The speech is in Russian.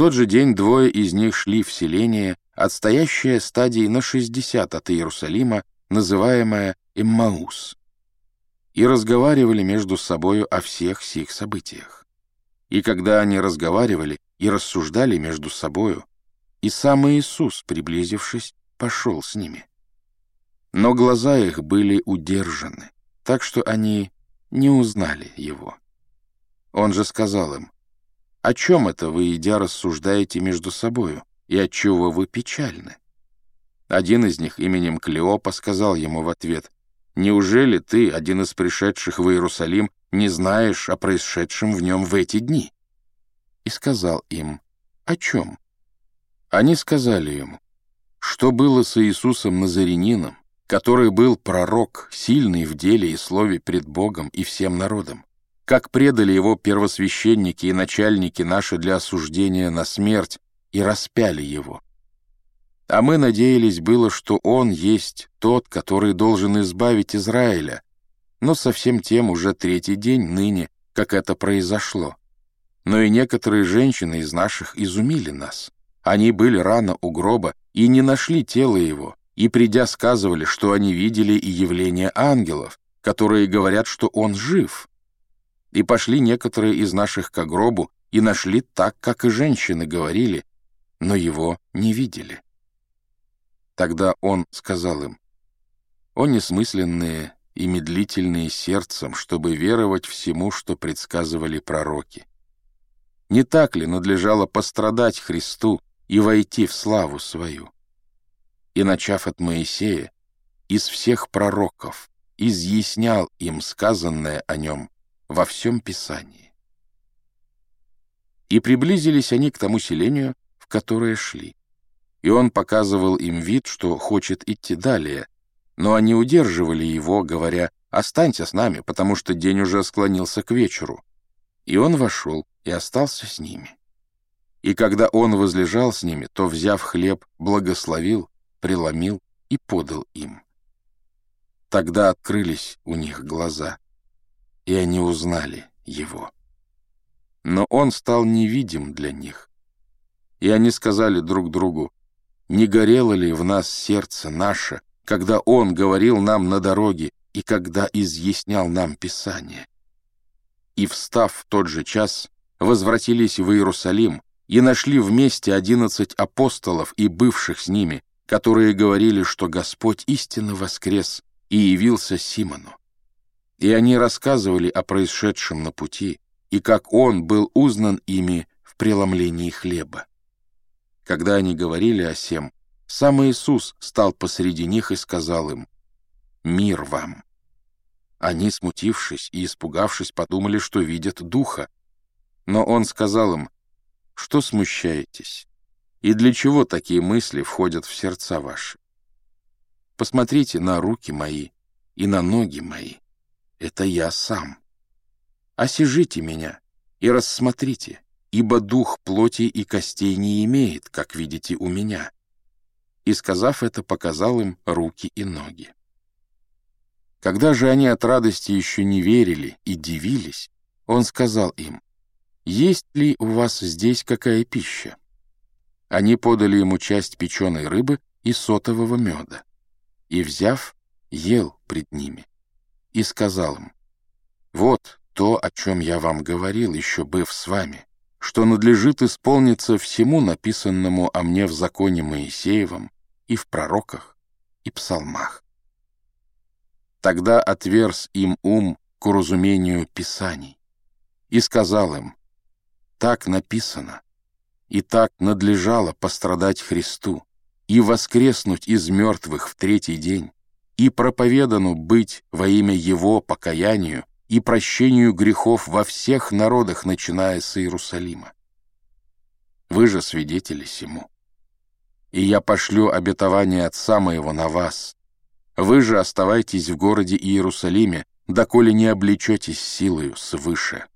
тот же день двое из них шли в селение, отстоящее стадии на 60 от Иерусалима, называемое Иммаус, и разговаривали между собою о всех сих событиях. И когда они разговаривали и рассуждали между собою, и сам Иисус, приблизившись, пошел с ними. Но глаза их были удержаны, так что они не узнали его. Он же сказал им, «О чем это вы, идя, рассуждаете между собою, и отчего вы печальны?» Один из них именем Клеопа сказал ему в ответ, «Неужели ты, один из пришедших в Иерусалим, не знаешь о происшедшем в нем в эти дни?» И сказал им, «О чем?» Они сказали ему, «Что было с Иисусом Назарянином, который был пророк, сильный в деле и слове пред Богом и всем народом? Как предали его первосвященники и начальники наши для осуждения на смерть и распяли его?» А мы надеялись было, что он есть тот, который должен избавить Израиля, но совсем тем уже третий день ныне, как это произошло. Но и некоторые женщины из наших изумили нас. Они были рано у гроба и не нашли тело его, и, придя, сказывали, что они видели и явление ангелов, которые говорят, что он жив. И пошли некоторые из наших к гробу и нашли так, как и женщины говорили, но его не видели. Тогда он сказал им, «О несмысленные и медлительные сердцем, чтобы веровать всему, что предсказывали пророки. Не так ли надлежало пострадать Христу и войти в славу свою?» И, начав от Моисея, из всех пророков изъяснял им сказанное о нем во всем Писании. И приблизились они к тому селению, в которое шли и он показывал им вид, что хочет идти далее, но они удерживали его, говоря «Останься с нами, потому что день уже склонился к вечеру». И он вошел и остался с ними. И когда он возлежал с ними, то, взяв хлеб, благословил, преломил и подал им. Тогда открылись у них глаза, и они узнали его. Но он стал невидим для них. И они сказали друг другу, не горело ли в нас сердце наше, когда Он говорил нам на дороге и когда изъяснял нам Писание? И, встав в тот же час, возвратились в Иерусалим и нашли вместе одиннадцать апостолов и бывших с ними, которые говорили, что Господь истинно воскрес и явился Симону. И они рассказывали о происшедшем на пути, и как он был узнан ими в преломлении хлеба. Когда они говорили о сем, сам Иисус стал посреди них и сказал им «Мир вам». Они, смутившись и испугавшись, подумали, что видят Духа. Но Он сказал им «Что смущаетесь? И для чего такие мысли входят в сердца ваши? Посмотрите на руки мои и на ноги мои. Это я сам. Осижите меня и рассмотрите, ибо дух плоти и костей не имеет, как видите у меня». И, сказав это, показал им руки и ноги. Когда же они от радости еще не верили и дивились, он сказал им, «Есть ли у вас здесь какая пища?» Они подали ему часть печеной рыбы и сотового меда, и, взяв, ел пред ними, и сказал им, «Вот то, о чем я вам говорил, еще быв с вами, что надлежит исполниться всему написанному о мне в законе Моисеевом и в пророках и псалмах. Тогда отверз им ум к уразумению Писаний и сказал им, «Так написано, и так надлежало пострадать Христу и воскреснуть из мертвых в третий день, и проповедану быть во имя Его покаянию и прощению грехов во всех народах, начиная с Иерусалима. Вы же свидетели сему. И я пошлю обетование Отца моего на вас. Вы же оставайтесь в городе Иерусалиме, доколе не облечетесь силою свыше».